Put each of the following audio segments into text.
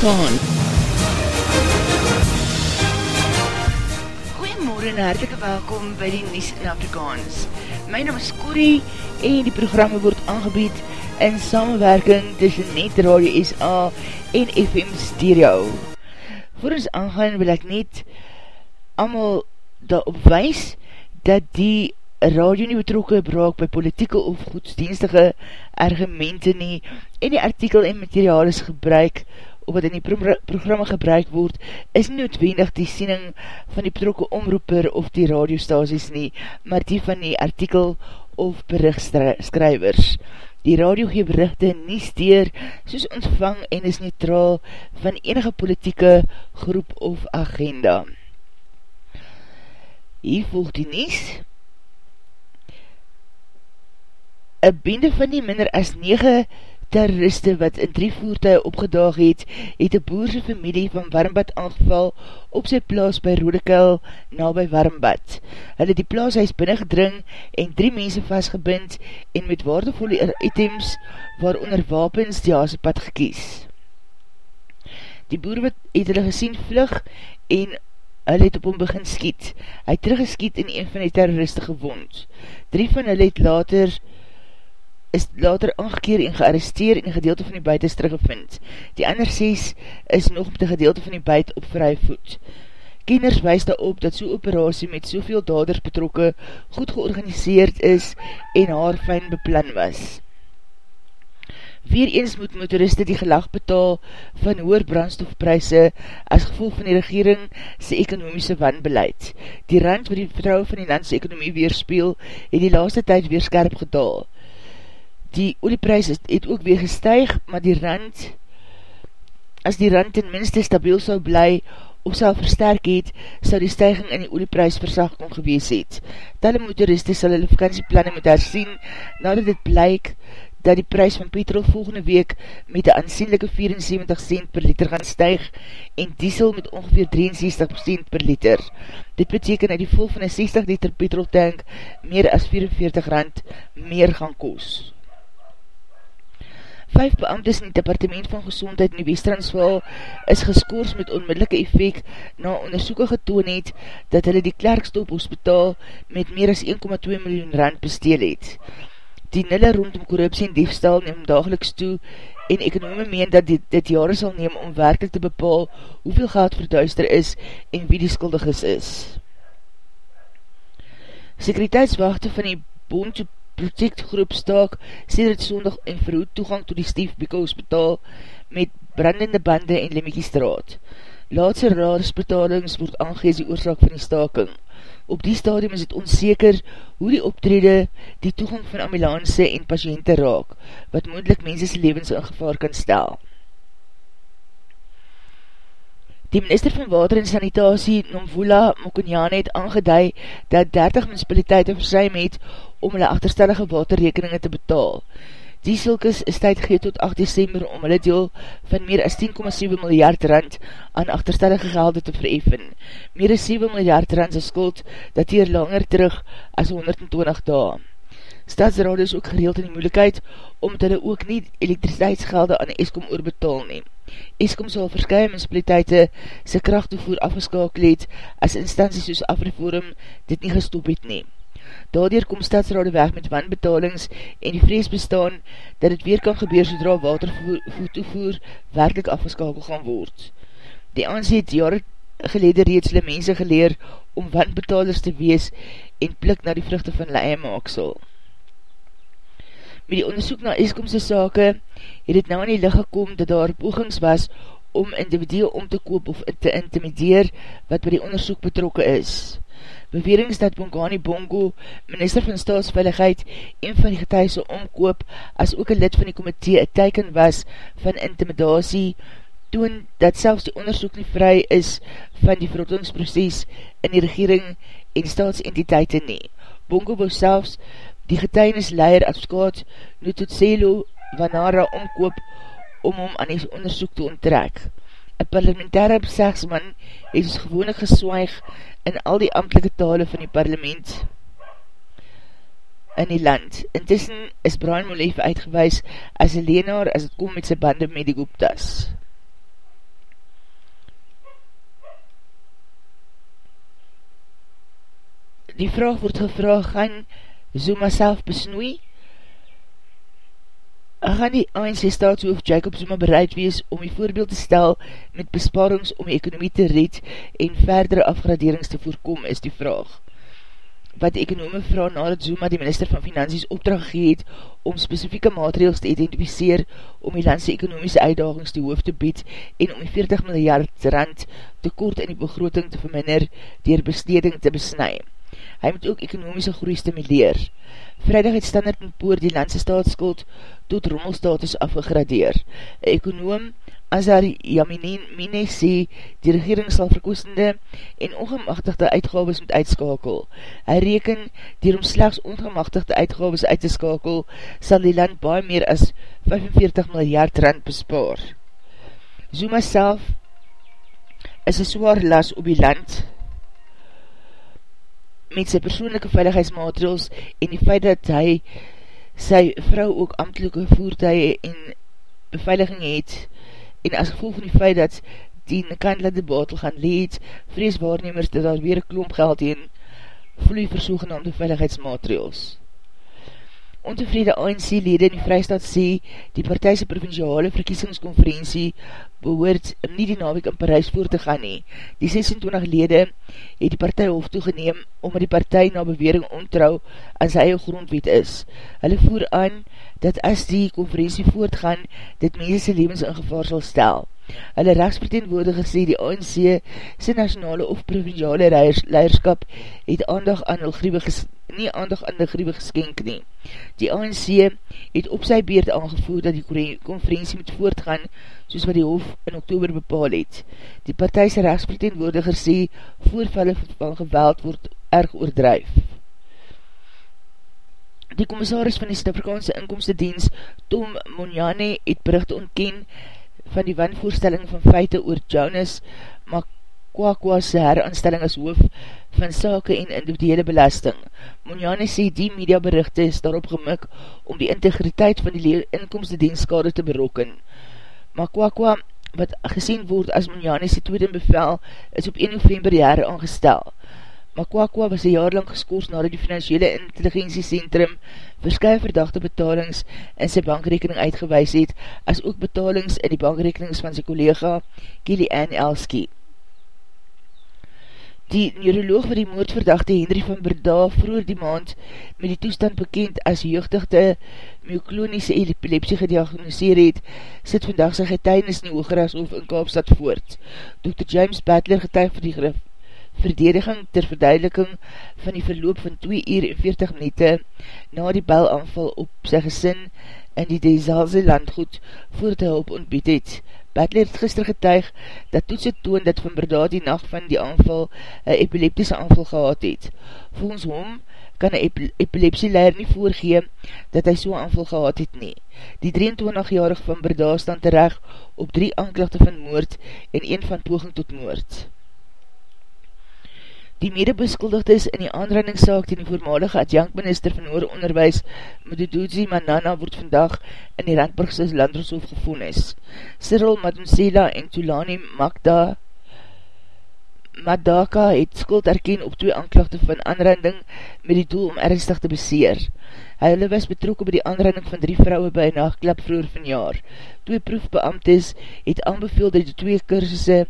in Afrikaans. Goeiemorgen en hartelike welkom by die Nies in Afrikaans. My naam is Corrie en die programme word aangebied in samenwerking tussen Net Radio SA en FM Stereo. Voor ons aangaan wil ek net allemaal daarop wees dat die radio nie betrokke braak by politieke of godsdienstige argumente nie en die artikel en materiaal is gebruik wat in die pro programme gebruik word, is noodwendig die siening van die betrokke omroeper of die radiostasies nie, maar die van die artikel of berichtskryvers. Die radio gee berichte nie steer soos ontvang en is neutraal van enige politieke groep of agenda. Hier volg die nies. Een bende van die minder as 9 terroriste wat in drie voertuig opgedaag het, het een boerse familie van Warmbad aangeval op sy plaas by Rodekel na by Warmbad. Hulle die plaashuis binnengedring en drie mense vastgebind en met waardevolle items waaronder wapens die haasepad gekies. Die boer het hulle gesien vlug en hulle het op hom begin skiet. Hy het teruggeskiet en een van die terroriste gewond. Drie van hulle het later is later aangekeer en gearresteer en gedeelte van die buit is teruggevind. Die ander 6 is nog op die gedeelte van die buit op vrij voet. Kenners wees daarop dat so'n operatie met soveel daders betrokke goed georganiseerd is en haar fijn beplan was. Weer eens moet motoriste die gelag betaal van hoer brandstofpryse as gevolg van die regering sy ekonomiese wanbeleid. Die rand wat die vertrouw van die landse ekonomie weerspeel, het die laaste tyd weer skerp gedaal die olieprys het, het ook weer gestuig, maar die rand, as die rand ten minste stabiel sal bly, of sal versterk het, sal die stijging in die olieprys versag kon gewees het. Talle motoriste sal hulle vakantieplanne moet herzien, nadat dit blyk dat die prijs van petrol volgende week met een aansienlijke 74 cent per liter gaan stuig en diesel met ongeveer 63 cent per liter. Dit beteken dat die vol van een 60 liter petrol tank meer as 44 rand meer gaan koos. Vijf beamtes in die departement van gezondheid in die Westransval is geskoors met onmiddellike effect na onderzoeken getoon het dat hulle die Klerkstop hospitaal met meer as 1,2 miljoen rand besteel het. Die nille rondom korruptie en diefstal neem dageliks toe en ekonome meen dat dit, dit jare sal neem om werkelijk te bepaal hoeveel geld verduister is en wie die skuldiges is. Sekuriteitswachte van die Bond Protect groep staak sê dit sondag en verhoed toegang to die Steve Biko hospitaal met brandende bande en Lemmekiestraat. Laatse raadsbetalings word aangees die oorzaak van die staking. Op die stadium is het onzeker hoe die optrede die toegang van ambulance en patiënte raak, wat moendlik mensese levens in gevaar kan stel. Die minister van Water en Sanitasie, Nomvula Mokonjane, het aangeduid dat 30 municipaliteite versuim het om hulle achterstellige waterrekeninge te betaal. Die silkes is tyd gegeet tot 8 december om hulle deel van meer as 10,7 miljard rand aan achterstellige gelde te vereffen. Meer as 7 miljard rand is skuld dat hier langer terug as 120 dae. Stadsraad is ook gereeld in die moeilikheid omdat hulle ook nie elektriciteitsgelde aan Eskom oorbetaal neem. Eskom sal verskye municipaliteite sy kracht toevoer afgeskakel het as instanties soos Afriforum dit nie gestop het neem. Daardoor kom stadsrade weg met wanbetalings en die vrees bestaan dat het weer kan gebeur sodra watervoer toevoer werkelijk afgeskakel gaan word. Die aansie het jare gelede reeds hulle mense geleer om wanbetalers te wees en plik na die vruchte van hulle eie maaksel. Met die onderzoek na Eskomse sake het het nou in die licht gekom dat daar pogings was om individue om te koop of te intimideer wat by die onderzoek betrokke is. Bewerings dat Bongani Bongo, minister van staatsveiligheid, een van die getuise omkoop as ook een lid van die komitee een teiken was van intimidatie, toon dat selfs die onderzoek nie vry is van die verrotingsproces in die regering en staatsentiteite nie. Bongo wil selfs die getuinisleier advokaat Nututselo Vanara omkoop om hom aan die onderzoek te onttrek. Een parlementaire besegsman het ons gewone geswaig in al die amtelike tale van die parlement in die land. Intussen is Brian Molev uitgewees as een leenaar as het kom met sy bande met die Guptas. Die vraag word gevraag, gaan Zuma self besnoei? Gaan die ANC staatshoof Jacob Zuma bereid wees om die voorbeeld te stel met besparings om die ekonomie te red en verdere afgraderings te voorkom, is die vraag wat die ekonome vraag nadat Zuma die minister van Finansies opdracht gegeet om spesifieke maatregels te identificeer om die landse ekonomiese uitdagings te hoofd te bied en om die 40 miljard rand tekort in die begroting te verminder dier besteding te besnui. Hy moet ook ekonomiese groei stimuleer. Vrijdag het Standard Poor die landse staatsskuld tot rommelstatus afgegradeer. Een ekonoom Azar Yaminine sê, die regering sal verkoestende en ongemachtigde uitgaves moet uitskakel. Hy reken, dier om slechts ongemachtigde uitgaves uit te skakel, sal die land baie meer as 45 miljard rand bespaar. Zuma self is een zwaar las op die land met sy persoonlijke veiligheidsmaatregels en die feit dat hy sy vrou ook ambtelike voertuig en beveiliging het, en as gevolg van die feit dat die Nkandla de Batel gaan leed, vrees waarnemers dat daar weer klomp geld heen vloei vir sogenaamde veiligheidsmaatregels. Ontevrede ANC-lede in die Vrijstaat sê die partijse provinciale verkiesingskonferentie behoort nie die nawek in Parijs voor te gaan nie. Die 26 lede het die partij hof toegeneem omdat die partij na bewering ontrouw aan sy eie grondwet is. Hulle voer aan dat as die konferentie voortgaan, dit mense levens in gevaar sal stel. Hulle rechtsverteenwoordiger sê die ANC sy nationale of provinciale leiderskap het aandag aan hul griebe nie aandag aan die griebe geskenk nie. Die ANC het op sy beurt aangevoer dat die konferentie moet voortgaan soos wat die hof in oktober bepaal het. Die partijse rechtsverteenwoordiger sê voorvallen van geweld word erg oordrijf. Die commissaris van die Stafrikaanse inkomste diens Tom Monjane het bericht ontken van die wanvoorstelling van feite oor Jonas Makwakwa's heraanstelling as hoof van sake en individuele belasting. Monjane sê die mediaberichte is daarop gemik om die integriteit van die inkomste dienskade te berokken. Makwakwa, wat gesien word as Monjane sy tweede bevel, is op 1 november jare aangestel. Makwakwa was een jaar lang geskoors nadat die financiële intelligentiecentrum verskye verdachte betalings in sy bankrekening uitgewees het, as ook betalings in die bankrekenings van sy collega Kelly Ann Elski. Die neuroloog vir die moordverdachte Henry van Berda vroeger die maand met die toestand bekend as jeugdigde myoklonische epilepsie gediagnoseer het, sit vandag sy getuinis in die Hooggerashof in Kaapstad voort. Dr. James Butler getuig vir die verdediging ter verduideliking van die verloop van 2 uur en 40 minute na die belaanval op sy gesin in die Dezalse landgoed voor te hulp ontbied het. Butler het gister getuig dat toets het toon dat van Berda die nacht van die aanval een epileptische aanval gehad het. Volgens hom kan een epilepsieleier nie voorgee dat hy so'n aanval gehad het nie. Die 23-jarig van Berda staan terecht op drie aanklachte van moord en een van poging tot moord. Die medebeskuldigde is in die aanrendingssaak ten die voormalige adjankminister van Hoor Onderwijs, Mududuzi Manana, word vandag in die Randburgse Landershof gevoenis. Cyril Madonsela en Tulani Magda Madaka het skuld erken op twee aanklachte van aanrending met die doel om ernstig te beseer. Hulle was betrokken by die aanrending van drie vrouwe by een nachtklap vroeger van jaar. Twee proefbeamtes het aanbeveel dat die twee kursusse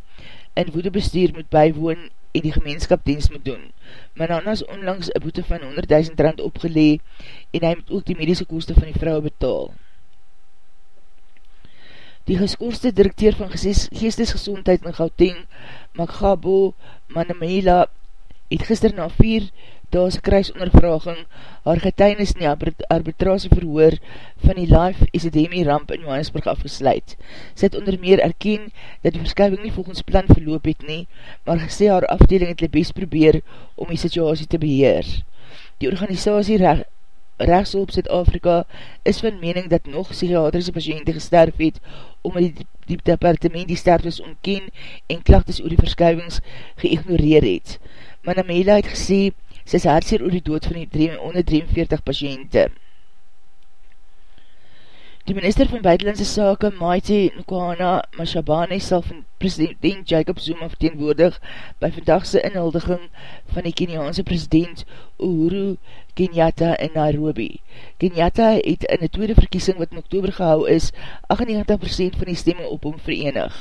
in woedebestuur moet bijwoon en die gemeenskap dienst moet doen. Manana is onlangs een boete van 100.000 rand opgelee en hy moet ook die medische koste van die vrou betaal. Die geskoorste directeur van geestesgezondheid in Gauteng, Magabo Manamela, het gister na vier daas kruisondervraging haar getuinis in die arbitrasie verhoor van die live epidemie ramp in Johannesburg afgesluit. Sy het onder meer erken dat die verskuiving nie volgens plan verloop het nie, maar gesê haar afdeling het die best probeer om die situasie te beheer. Die organisatie recht rechtsel op Zuid-Afrika is van mening dat nog psychiatrische patiënte gesterf het omdat die, die departement die sterftes ontken en klachtes oor die verskuivings geïgnoreer het. Manamela het gesê sy is hartseer oor die dood van die 143 patiënte. Die minister van Buitenlandse Sake, Maite Nkwana Mashabane, sal president Jacob Zuma verteenwoordig by vandagse inhuldiging van die Keniaanse president Uhuru Kenyatta in Nairobi. Kenyatta het in die tweede verkiesing wat in oktober gehou is, 98% van die stemme op hom verenig.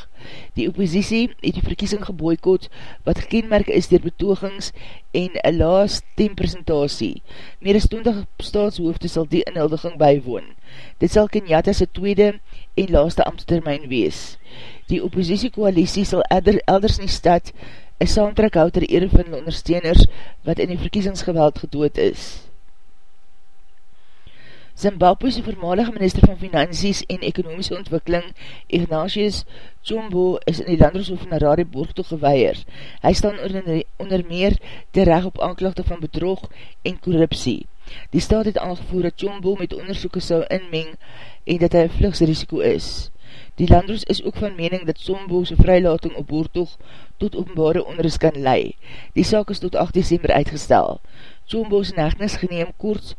Die oppositie het die verkiesing geboykot wat gekenmerk is dier betogings en een laas stempresentatie. Meer as 20 staatshoofde sal die inhuldiging bywoon. Dit sal Kenyatta sy tweede en laaste ambtstermijn wees. Die oppositiekoalitie sal elders in die stad een saamtrek houd ter ere van ondersteuners wat in die verkiesingsgeweld gedood is. Zimbabwe's voormalige minister van Finansies en Ekonomische Ontwikkeling, Ignatius Chombo, is in die landrooshof van Harare borg toegeweier. Hy staan onder, onder meer terecht op aanklachte van bedrog en korruptie. Die staat het aangevoer dat Chombo met onderzoeken sou inmeng en dat hy een vluchtsrisiko is. Die landroos is ook van mening dat Chombo sy vrylating op boortoog tot openbare onrus kan lei. Die saak is tot 8 december uitgestel. Chombo is negnis geneem kort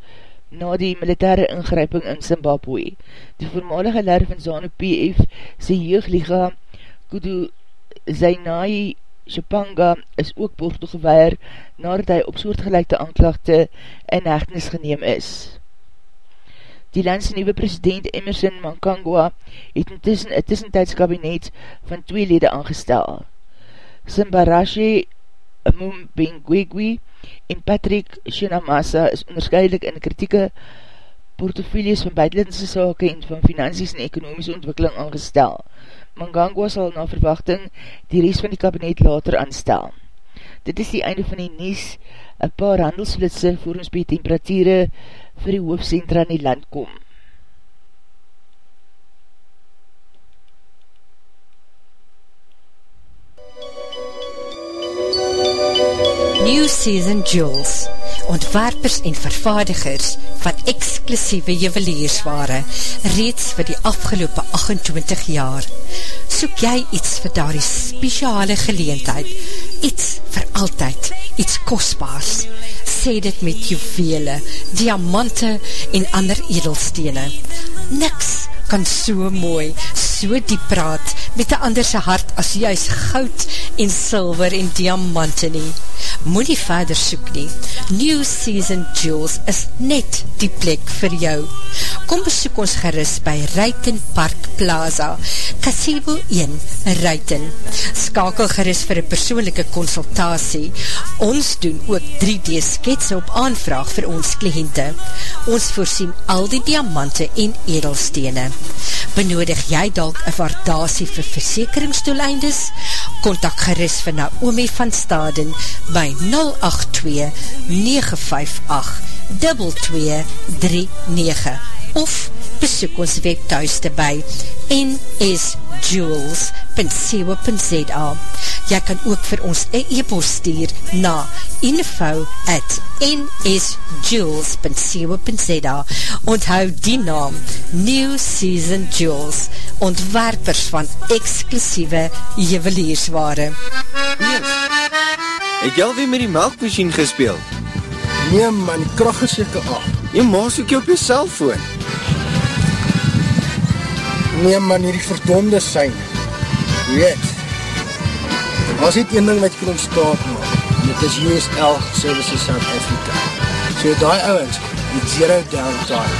na die militaire ingryping in Zimbabwe. Die voormalige leer van ZANU-PF, sy jeugliga Kudu Zainai Shapanga, is ook boord toegeweer nadat hy op soortgelijkte aanklachte in hechtenis geneem is. Die landse nieuwe president Emerson Mankangwa het intussen een tussentijdskabinet van twee lede aangestel. Simbarashi Mumbengwegwe en Patrick Shinamasa is onderscheidelik in kritieke portofilies van buitenlandse sake en van finansies en ekonomische ontwikkeling aangestel. Mangangwa sal na verwachting die rest van die kabinet later aanstel. Dit is die einde van die nies, een paar handelsflitse voor ons by temperatuurde vir die hoofdcentra in die land kom. New Season Jewels Ontwerpers en vervaardigers van exclusieve juweliersware reeds vir die afgelopen 28 jaar. Soek jy iets vir daar die speciale geleentheid, iets vir altyd, iets kostbaars. Sê dit met juwele, diamante en ander edelstene. Niks kan so mooi, so diep praat met die anderse hart as juist goud en silver en diamante nie moet nie verder soek nie. New Season Jewels is net die plek vir jou. Kom besoek ons geris by Ruiten Park Plaza, Casebo 1, Ruiten. Skakel geris vir een persoonlijke consultatie. Ons doen ook 3D sketse op aanvraag vir ons kliënte. Ons voorsien al die diamante en edelstene. Benodig jy dalk een waardasie vir versekeringsdoeleindes? Contact geris vir Naomi van Staden by 082-958-2239 of besoek ons webthuiste by nsjewels.co.za Jy kan ook vir ons een e-post stuur na info at nsjewels.co.za Onthou die naam New Season Jewels ontwerpers van exclusieve juweliersware. Yes. Het jy alweer met die melkmachine gespeeld? Nee man, die kracht is jyke af. Jy maas ook jy op jy cellfoon. Nee man, hierdie verdonde sein. Weet, was dit een ding wat jy kan ontstaan maak. En dit is USL Services South Africa. So die ouwens, die zero downtime.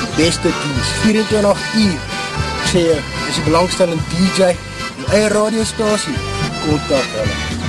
Die beste dienst, 24 uur. Ek sê jy, is die belangstellende DJ, die eie radiostasie, kontak hulle.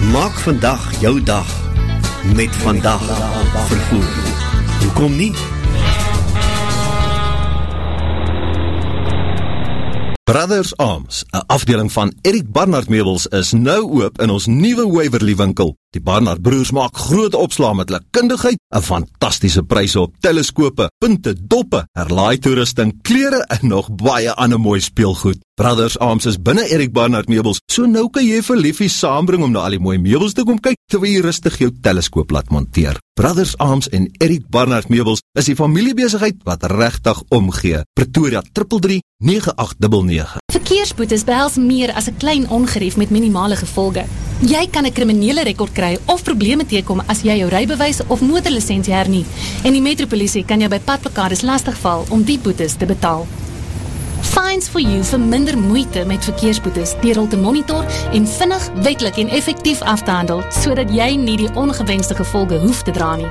Maak vandag jou dag met vandag vervoer. Hoekom nie? Brothers Arms, een afdeling van Erik Barnard Meubels, is nou oop in ons nieuwe Waverly winkel. Die Barnard broers maak groot opslaan met hulle kundigheid, een fantastische prijs op teleskope, punte, doppe, herlaai toerusting, kleren en nog baie ander mooi speelgoed. Brothers Arms is binnen Erik Barnard Meubels, so nou kan jy vir liefie saambring om na al die mooie meubels te kom kyk, terwyl jy rustig jou teleskoop laat monteer. Brothers Arms en Erik Barnard Meubels is die familiebezigheid wat rechtig omgee. Pretoria 333 9899 Verkeersboetes behels meer as 'n klein ongerief met minimale gevolge. Jy kan 'n kriminele rekord kry of probleme teekom as jy jou rybewys of motorlisensie hernie. En die metropolisie kan jou by padplekades lastigval om die boetes te betaal. Fines for you vir minder moeite met verkeersboetes deur hul te monitor en vinnig, wettelik en effektief af te handel sodat jy nie die ongewenste gevolge hoef te dra nie.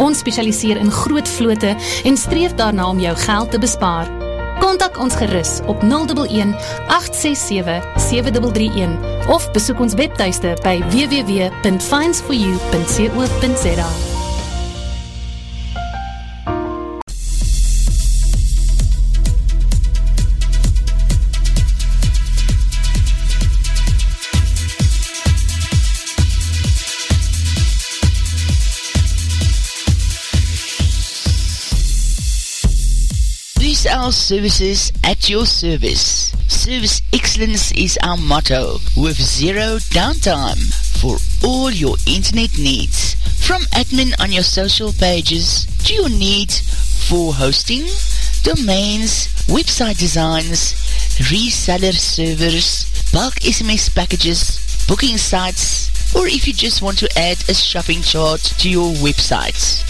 Ons spesialiseer in groot vlote en streef daarna om jou geld te bespaar. Kontak ons gerus op 011 867 7331 of besoek ons webtuiste by www.finds4u.co.za. our services at your service. Service excellence is our motto with zero downtime for all your internet needs. From admin on your social pages to your need for hosting, domains, website designs, reseller servers, bulk SMS packages, booking sites, or if you just want to add a shopping chart to your website.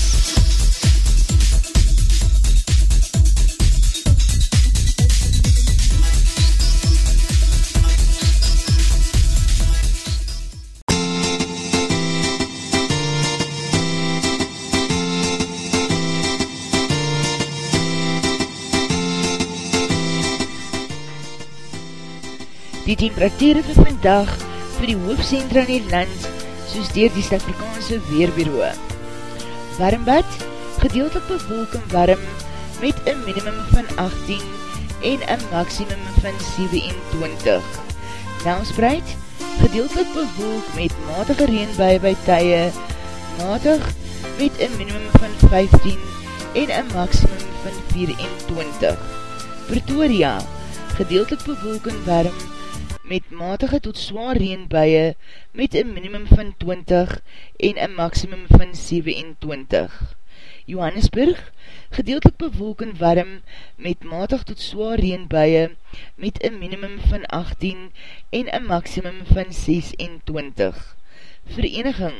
Die temperatuur vir vandag vir die hoofdcentra in die land soos dier die Stafrikaanse Weerbureau. Warmbad, gedeeltelik bewolk en warm met een minimum van 18 en een maximum van 27. Naamspreid, gedeeltelik bewolk met matige reenbui by tye, matig met een minimum van 15 en een maximum van 24. Pretoria, gedeeltelik bewolk en warm met matige tot zwaar reenbuie met een minimum van 20 en een maximum van 27. Johannesburg, gedeeltelik bewolk en warm met matig tot zwaar reenbuie met een minimum van 18 en een maximum van 26. Vereniging,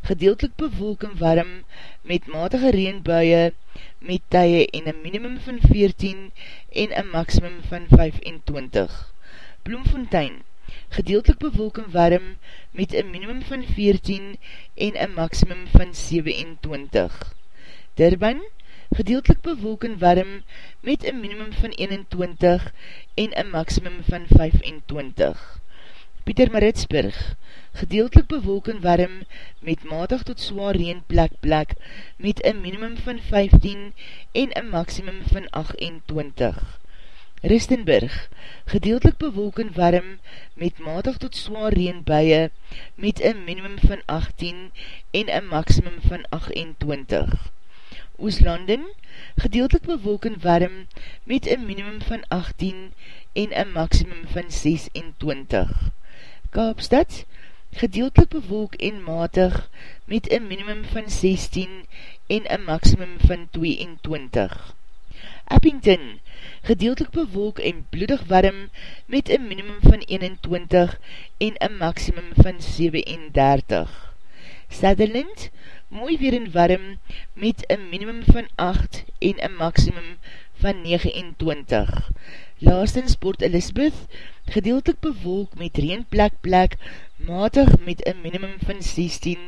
gedeeltelik bewolk en warm met matige reenbuie met tye en een minimum van 14 en een maximum van 25. Bloemfontein, gedeeltelik bewolk en warm met een minimum van 14 en een maximum van 27. Durban, gedeeltelik bewolk en warm met een minimum van 21 en een maximum van 25. Pieter Maritsburg, gedeeltelik bewolk en warm met matig tot zwaar reen plek plek met een minimum van 15 en een maximum van 28. Ristenburg, gedeeltelik bewolk en warm met matig tot zwaar reenbuie met een minimum van 18 en een maximum van 28. Ooslanden, gedeeltelik bewolk en warm met een minimum van 18 en een maximum van 26. Kaapstad, gedeeltelik bewolk en matig met een minimum van 16 en een maximum van 22. Eppington, gedeeltelik bewolk en bloedig warm met een minimum van 21 en een maximum van 37. Sutherland, mooi weer en warm met een minimum van 8 en een maximum van 29. Laastens Port Elizabeth, gedeeltelik bewolk met reenplek plek, matig met een minimum van 16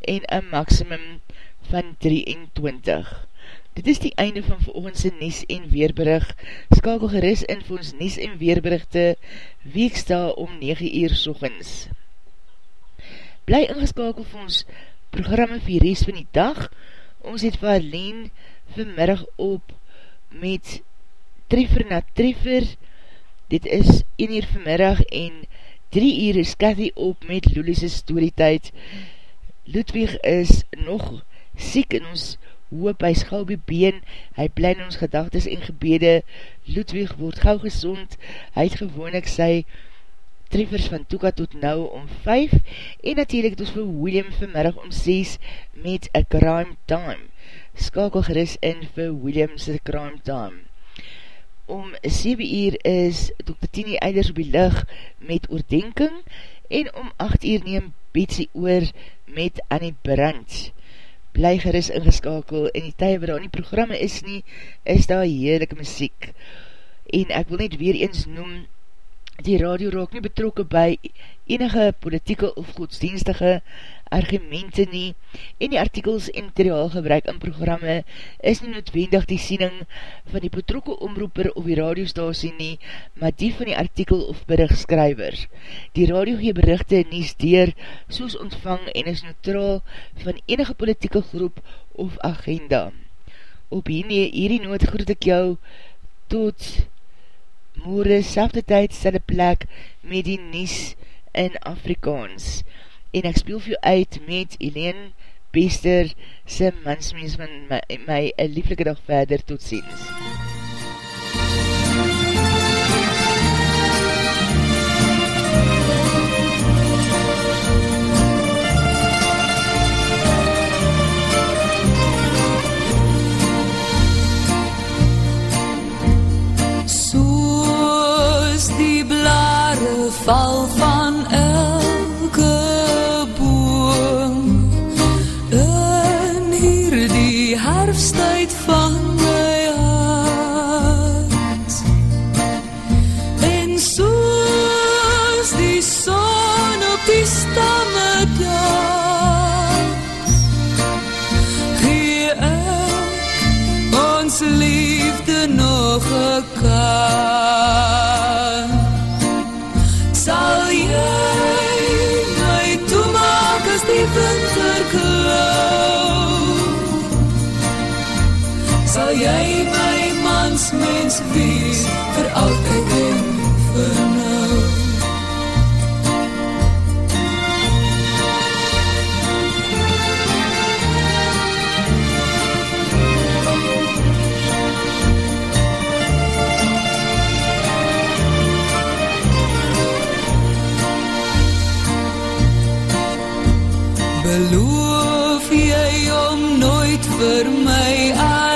en een maximum van 23. Dit is die einde van veroogendse Nies en Weerberig. Skakel geris in vir ons Nies en Weerberichte weeksta om 9 uur sochens. Bly ingeskakel vir ons programme vir die rest van die dag. Ons het vir alleen vanmiddag op met treffer na treffer. Dit is 1 uur vanmiddag en 3 uur is Cathy op met Lulis' storytijd. Ludwig is nog siek in ons hoop, hy schou by been, hy bly in ons gedagtes en gebede, Ludwig word gauw gezond, hy het gewoon ek sy treffers van Toeka tot nou om 5, en natuurlijk het ons vir William vanmiddag om 6 met a crime time. Skakel geris in vir William's crime time. Om 7 uur is Dr. Tini Eilers op die lig met oordenking, en om 8 uur neem Betsy oor met Annie Brandt bly geris ingeskakel en die tye waar daar nie programme is nie, is daar heerlijke muziek. En ek wil net weer eens noem, die radio raak nie betrokke by enige politieke of godsdienstige argumente nie, en die artikels en materiaal gebruik in programme is nie noodwendig die siening van die betrokke omroeper of die radiostasie nie, maar die van die artikel of berichtskryver. Die radio gee berichte nie steer soos ontvang en is neutraal van enige politieke groep of agenda. Op hierdie, hierdie noot groet ek jou tot morgen, selfde tyd, selfde plek met die Nies in Afrikaans en ek speel vir jou uit met Helene Bester sy mansmens van my, my een lieflike dag verder, tot ziens. Soos mens wees vir altyd en vir nou. Beloof jy om nooit vir my alleen